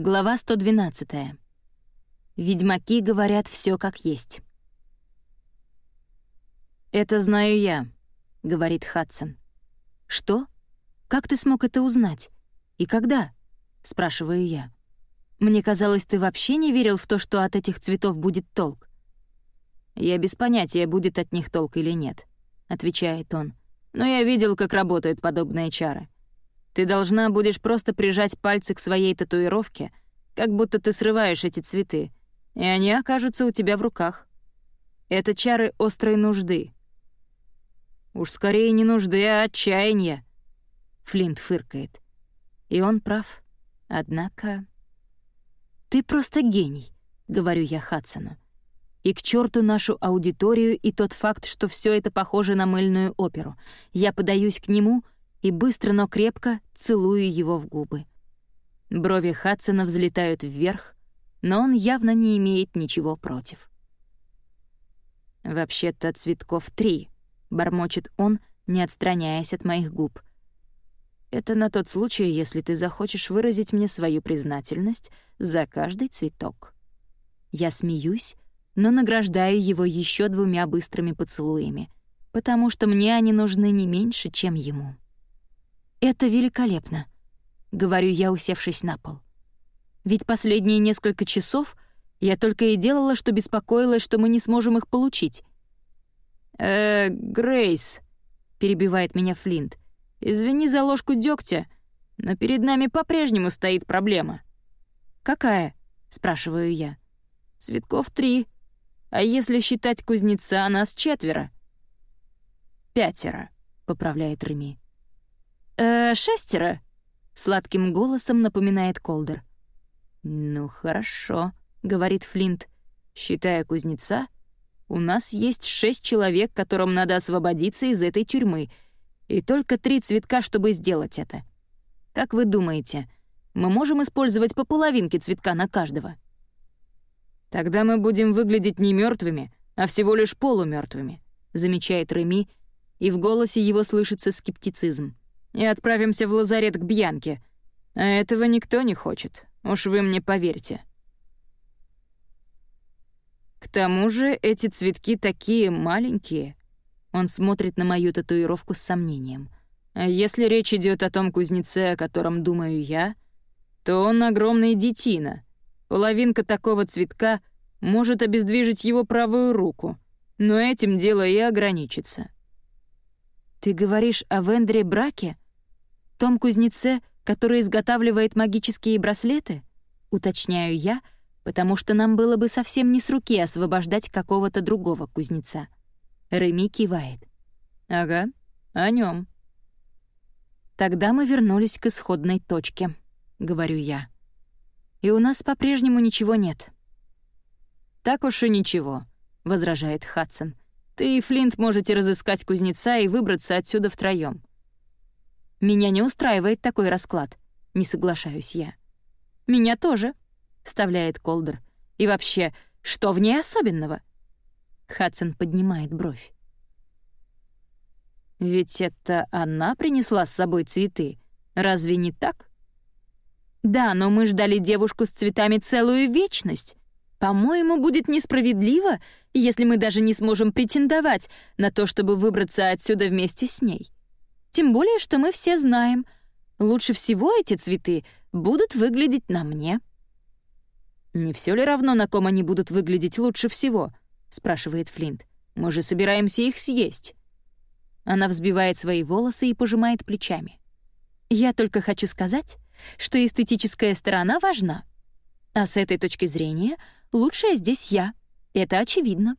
Глава 112. Ведьмаки говорят все как есть. «Это знаю я», — говорит Хадсон. «Что? Как ты смог это узнать? И когда?» — спрашиваю я. «Мне казалось, ты вообще не верил в то, что от этих цветов будет толк». «Я без понятия, будет от них толк или нет», — отвечает он. «Но я видел, как работают подобные чары. Ты должна будешь просто прижать пальцы к своей татуировке, как будто ты срываешь эти цветы, и они окажутся у тебя в руках. Это чары острой нужды. Уж скорее не нужды, а отчаяния. Флинт фыркает. И он прав. Однако... «Ты просто гений», — говорю я Хадсону. И к черту нашу аудиторию и тот факт, что все это похоже на мыльную оперу. Я подаюсь к нему — и быстро, но крепко целую его в губы. Брови Хадсона взлетают вверх, но он явно не имеет ничего против. «Вообще-то цветков три», — бормочет он, не отстраняясь от моих губ. «Это на тот случай, если ты захочешь выразить мне свою признательность за каждый цветок». Я смеюсь, но награждаю его еще двумя быстрыми поцелуями, потому что мне они нужны не меньше, чем ему. «Это великолепно», — говорю я, усевшись на пол. «Ведь последние несколько часов я только и делала, что беспокоилась, что мы не сможем их получить». «Э, Грейс», — перебивает меня Флинт, — «извини за ложку дегтя, но перед нами по-прежнему стоит проблема». «Какая?» — спрашиваю я. «Цветков три. А если считать кузнеца, нас четверо». «Пятеро», — поправляет Реми. «Э, шестеро», — сладким голосом напоминает Колдер. «Ну, хорошо», — говорит Флинт. «Считая кузнеца, у нас есть шесть человек, которым надо освободиться из этой тюрьмы, и только три цветка, чтобы сделать это. Как вы думаете, мы можем использовать по половинке цветка на каждого?» «Тогда мы будем выглядеть не мертвыми, а всего лишь полумертвыми, замечает Реми, и в голосе его слышится скептицизм и отправимся в лазарет к Бьянке. А этого никто не хочет, уж вы мне поверьте. К тому же эти цветки такие маленькие. Он смотрит на мою татуировку с сомнением. А если речь идет о том кузнеце, о котором думаю я, то он огромный детина. Половинка такого цветка может обездвижить его правую руку, но этим дело и ограничится. «Ты говоришь о Вендре Браке?» Том кузнеце, который изготавливает магические браслеты? Уточняю я, потому что нам было бы совсем не с руки освобождать какого-то другого кузнеца. Реми кивает. «Ага, о нем. «Тогда мы вернулись к исходной точке», — говорю я. «И у нас по-прежнему ничего нет». «Так уж и ничего», — возражает Хадсон. «Ты и Флинт можете разыскать кузнеца и выбраться отсюда втроём. Меня не устраивает такой расклад. Не соглашаюсь я. Меня тоже, вставляет Колдер. И вообще, что в ней особенного? Хадсон поднимает бровь. Ведь это она принесла с собой цветы. Разве не так? Да, но мы ждали девушку с цветами целую вечность. По-моему, будет несправедливо, если мы даже не сможем претендовать на то, чтобы выбраться отсюда вместе с ней. Тем более, что мы все знаем, лучше всего эти цветы будут выглядеть на мне». «Не все ли равно, на ком они будут выглядеть лучше всего?» — спрашивает Флинт. «Мы же собираемся их съесть». Она взбивает свои волосы и пожимает плечами. «Я только хочу сказать, что эстетическая сторона важна. А с этой точки зрения лучшая здесь я. Это очевидно».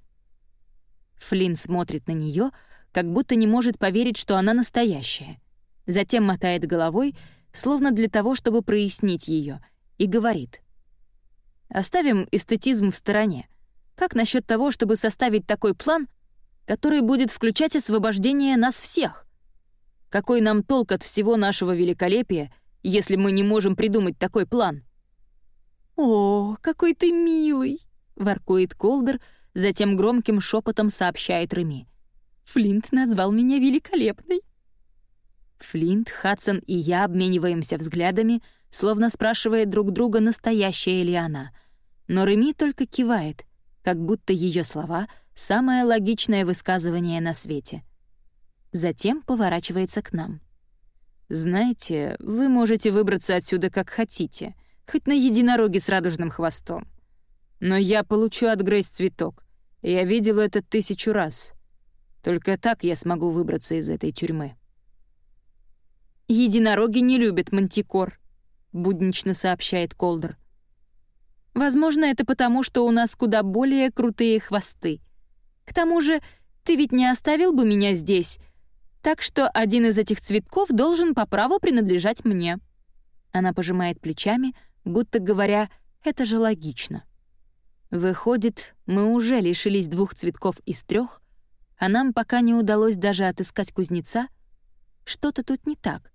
Флинт смотрит на нее, как будто не может поверить, что она настоящая. Затем мотает головой, словно для того, чтобы прояснить ее, и говорит. «Оставим эстетизм в стороне. Как насчет того, чтобы составить такой план, который будет включать освобождение нас всех? Какой нам толк от всего нашего великолепия, если мы не можем придумать такой план?» «О, какой ты милый!» — воркует Колдер, затем громким шепотом сообщает Реми. Флинт назвал меня великолепной. Флинт, Хадсон и я обмениваемся взглядами, словно спрашивая друг друга, настоящая ли она. Но Реми только кивает, как будто ее слова — самое логичное высказывание на свете. Затем поворачивается к нам. «Знаете, вы можете выбраться отсюда как хотите, хоть на единороге с радужным хвостом. Но я получу от Грейс цветок. Я видел это тысячу раз. Только так я смогу выбраться из этой тюрьмы». «Единороги не любят мантикор», — буднично сообщает Колдер. «Возможно, это потому, что у нас куда более крутые хвосты. К тому же, ты ведь не оставил бы меня здесь, так что один из этих цветков должен по праву принадлежать мне». Она пожимает плечами, будто говоря, «это же логично». Выходит, мы уже лишились двух цветков из трех, а нам пока не удалось даже отыскать кузнеца. Что-то тут не так.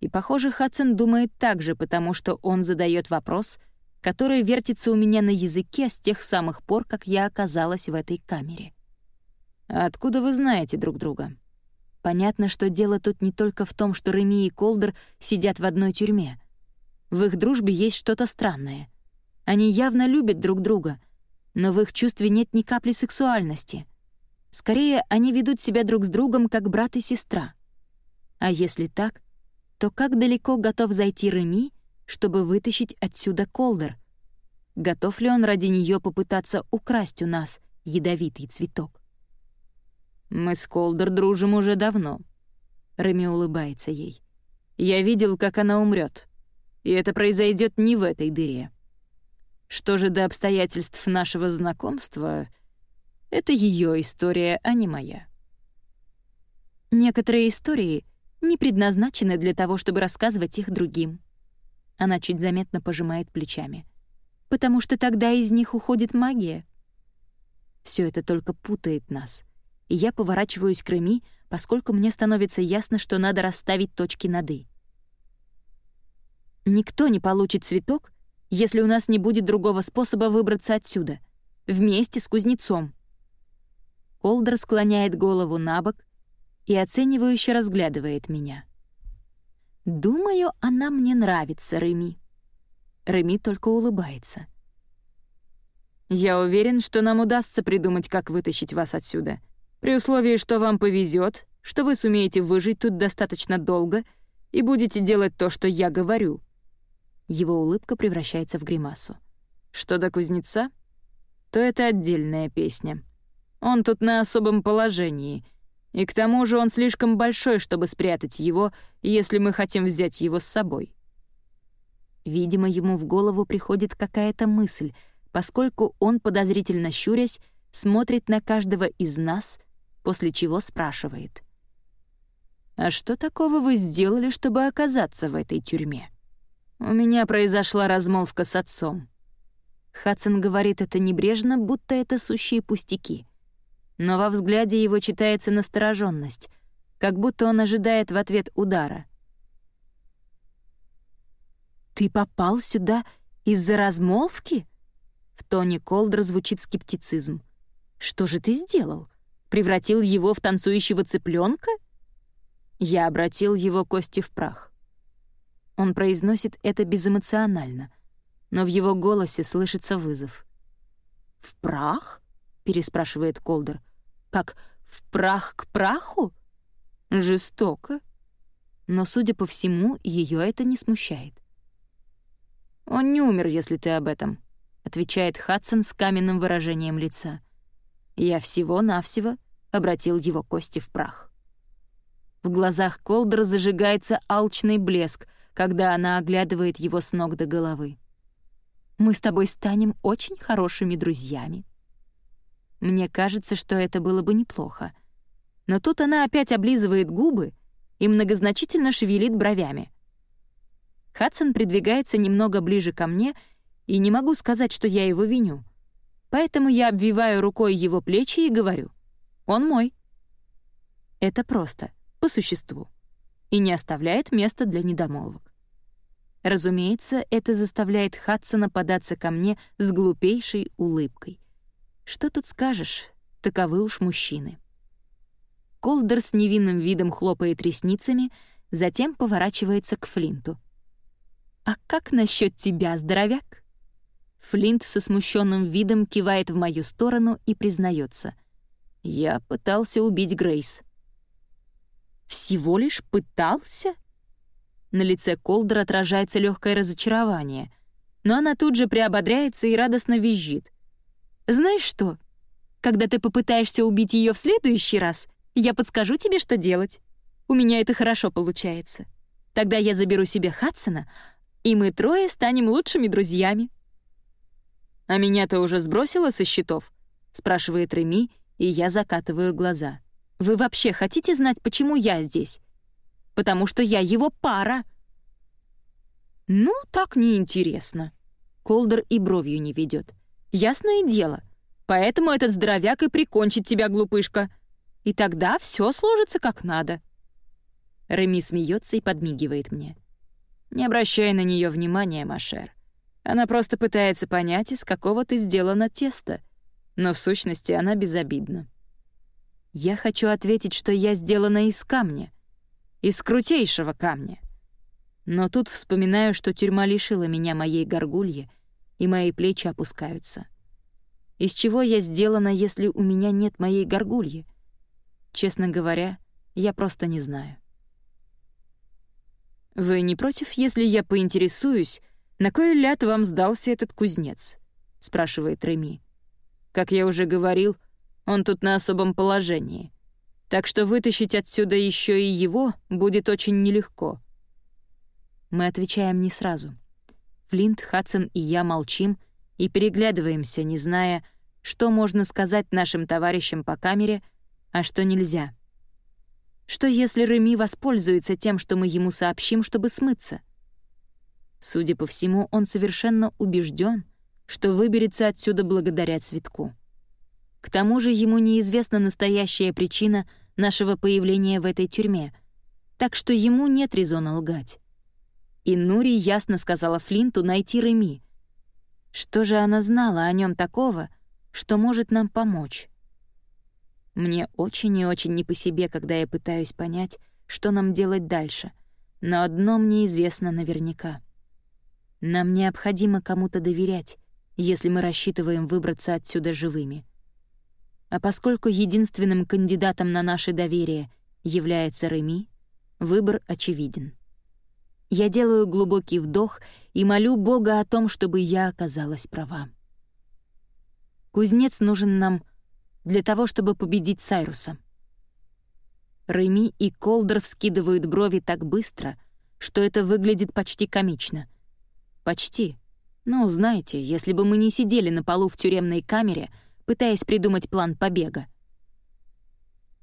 И, похоже, Хадсон думает так же, потому что он задает вопрос, который вертится у меня на языке с тех самых пор, как я оказалась в этой камере. «А «Откуда вы знаете друг друга?» Понятно, что дело тут не только в том, что Реми и Колдер сидят в одной тюрьме. В их дружбе есть что-то странное. Они явно любят друг друга, но в их чувстве нет ни капли сексуальности. Скорее, они ведут себя друг с другом как брат и сестра. А если так, то как далеко готов зайти Реми, чтобы вытащить отсюда Колдер? Готов ли он ради нее попытаться украсть у нас ядовитый цветок? «Мы с Колдер дружим уже давно», — Реми улыбается ей. «Я видел, как она умрет, и это произойдет не в этой дыре. Что же до обстоятельств нашего знакомства, это ее история, а не моя». Некоторые истории — не предназначены для того, чтобы рассказывать их другим. Она чуть заметно пожимает плечами. Потому что тогда из них уходит магия. Все это только путает нас. И я поворачиваюсь к Реми, поскольку мне становится ясно, что надо расставить точки над «и». Никто не получит цветок, если у нас не будет другого способа выбраться отсюда. Вместе с кузнецом. Колдер склоняет голову на бок, и оценивающе разглядывает меня. «Думаю, она мне нравится, Реми». Реми только улыбается. «Я уверен, что нам удастся придумать, как вытащить вас отсюда, при условии, что вам повезет, что вы сумеете выжить тут достаточно долго и будете делать то, что я говорю». Его улыбка превращается в гримасу. «Что до кузнеца? То это отдельная песня. Он тут на особом положении — и к тому же он слишком большой, чтобы спрятать его, если мы хотим взять его с собой. Видимо, ему в голову приходит какая-то мысль, поскольку он, подозрительно щурясь, смотрит на каждого из нас, после чего спрашивает. «А что такого вы сделали, чтобы оказаться в этой тюрьме?» «У меня произошла размолвка с отцом». Хадсон говорит это небрежно, будто это сущие пустяки но во взгляде его читается настороженность, как будто он ожидает в ответ удара. «Ты попал сюда из-за размолвки?» В тоне Колдра звучит скептицизм. «Что же ты сделал? Превратил его в танцующего цыпленка? Я обратил его кости в прах. Он произносит это безэмоционально, но в его голосе слышится вызов. «В прах?» — переспрашивает Колдер. Как в прах к праху? Жестоко. Но, судя по всему, ее это не смущает. «Он не умер, если ты об этом», — отвечает Хадсон с каменным выражением лица. «Я всего-навсего обратил его кости в прах». В глазах Колдера зажигается алчный блеск, когда она оглядывает его с ног до головы. «Мы с тобой станем очень хорошими друзьями», мне кажется, что это было бы неплохо. Но тут она опять облизывает губы и многозначительно шевелит бровями. Хадсон придвигается немного ближе ко мне, и не могу сказать, что я его виню. Поэтому я обвиваю рукой его плечи и говорю «Он мой». Это просто, по существу, и не оставляет места для недомолвок. Разумеется, это заставляет Хадсона податься ко мне с глупейшей улыбкой — что тут скажешь, таковы уж мужчины. Колдер с невинным видом хлопает ресницами, затем поворачивается к Флинту. «А как насчет тебя, здоровяк?» Флинт со смущенным видом кивает в мою сторону и признается. «Я пытался убить Грейс». «Всего лишь пытался?» На лице Колдера отражается легкое разочарование, но она тут же приободряется и радостно визжит. «Знаешь что? Когда ты попытаешься убить ее в следующий раз, я подскажу тебе, что делать. У меня это хорошо получается. Тогда я заберу себе Хадсона, и мы трое станем лучшими друзьями». «А меня-то уже сбросила со счетов?» — спрашивает Реми, и я закатываю глаза. «Вы вообще хотите знать, почему я здесь? Потому что я его пара». «Ну, так неинтересно». Колдер и бровью не ведет. «Ясное дело. Поэтому этот здоровяк и прикончит тебя, глупышка. И тогда все сложится как надо». Реми смеется и подмигивает мне. Не обращай на нее внимания, Машер. Она просто пытается понять, из какого ты сделано тесто. Но в сущности она безобидна. Я хочу ответить, что я сделана из камня. Из крутейшего камня. Но тут вспоминаю, что тюрьма лишила меня моей горгульи, и мои плечи опускаются. Из чего я сделана, если у меня нет моей горгульи? Честно говоря, я просто не знаю. «Вы не против, если я поинтересуюсь, на кой ляд вам сдался этот кузнец?» — спрашивает Реми. «Как я уже говорил, он тут на особом положении. Так что вытащить отсюда еще и его будет очень нелегко». Мы отвечаем не сразу. Флинт, Хадсон и я молчим и переглядываемся, не зная, что можно сказать нашим товарищам по камере, а что нельзя. Что если Реми воспользуется тем, что мы ему сообщим, чтобы смыться? Судя по всему, он совершенно убежден, что выберется отсюда благодаря цветку. К тому же ему неизвестна настоящая причина нашего появления в этой тюрьме, так что ему нет резона лгать. И Нури ясно сказала Флинту найти Реми. Что же она знала о нем такого, что может нам помочь? Мне очень и очень не по себе, когда я пытаюсь понять, что нам делать дальше. Но одно мне известно наверняка. Нам необходимо кому-то доверять, если мы рассчитываем выбраться отсюда живыми. А поскольку единственным кандидатом на наше доверие является Реми, выбор очевиден. Я делаю глубокий вдох и молю Бога о том, чтобы я оказалась права. Кузнец нужен нам для того, чтобы победить Сайруса. Реми и Колдер вскидывают брови так быстро, что это выглядит почти комично. Почти. Ну, знаете, если бы мы не сидели на полу в тюремной камере, пытаясь придумать план побега.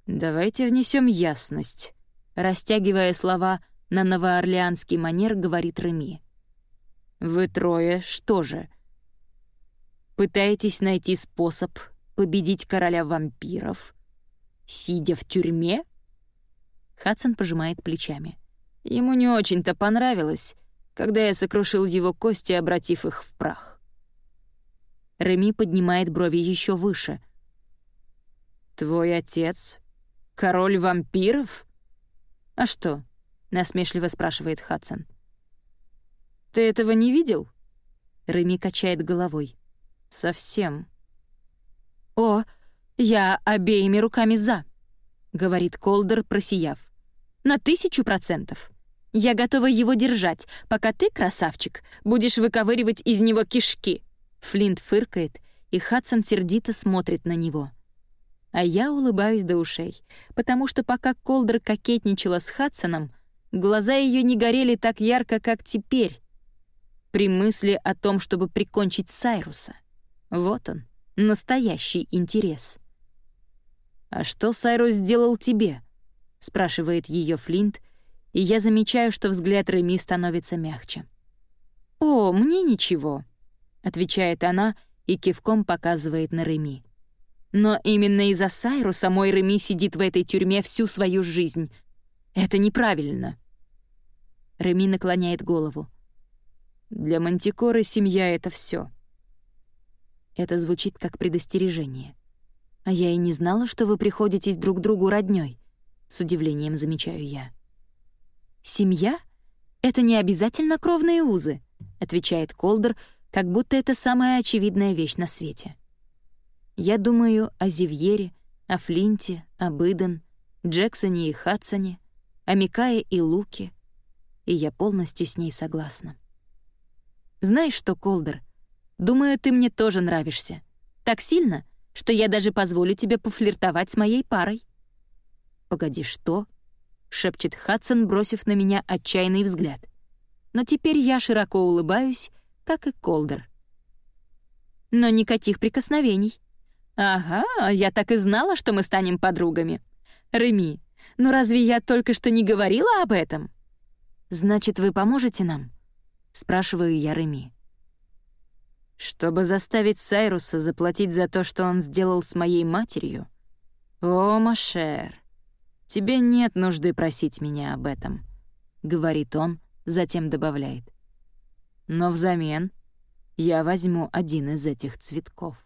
«Давайте внесем ясность», — растягивая слова на новоорлеанский манер, говорит Реми. «Вы трое что же? Пытаетесь найти способ победить короля вампиров, сидя в тюрьме?» Хадсон пожимает плечами. Ему не очень-то понравилось, когда я сокрушил его кости, обратив их в прах. Реми поднимает брови еще выше. «Твой отец? Король вампиров?» «А что?» — насмешливо спрашивает Хадсон. «Ты этого не видел?» Реми качает головой. «Совсем». «О, я обеими руками за», — говорит Колдер, просияв. «На тысячу процентов. Я готова его держать, пока ты, красавчик, будешь выковыривать из него кишки». Флинт фыркает, и Хадсон сердито смотрит на него. А я улыбаюсь до ушей, потому что пока Колдер кокетничала с Хадсоном, глаза ее не горели так ярко, как теперь, при мысли о том, чтобы прикончить Сайруса. Вот он, настоящий интерес. «А что Сайрус сделал тебе?» — спрашивает ее Флинт, и я замечаю, что взгляд Реми становится мягче. «О, мне ничего», — отвечает она и кивком показывает на Реми. «Но именно из-за Сайруса мой Реми сидит в этой тюрьме всю свою жизнь. Это неправильно». Реми наклоняет голову. «Для Мантикоры семья — это все. Это звучит как предостережение. А я и не знала, что вы приходитесь друг другу роднёй. С удивлением замечаю я. «Семья — это не обязательно кровные узы», — отвечает Колдер, как будто это самая очевидная вещь на свете. Я думаю о Зивьере, о Флинте, об Иден, Джексоне и Хадсоне, о Микае и Луке, и я полностью с ней согласна. Знаешь что, Колдер, думаю, ты мне тоже нравишься. Так сильно, что я даже позволю тебе пофлиртовать с моей парой. «Погоди, что?» — шепчет Хадсон, бросив на меня отчаянный взгляд. Но теперь я широко улыбаюсь, как и Колдер. Но никаких прикосновений. «Ага, я так и знала, что мы станем подругами. Реми, ну разве я только что не говорила об этом?» «Значит, вы поможете нам?» — спрашиваю я Реми. «Чтобы заставить Сайруса заплатить за то, что он сделал с моей матерью? О, Машер, тебе нет нужды просить меня об этом», — говорит он, затем добавляет. «Но взамен я возьму один из этих цветков».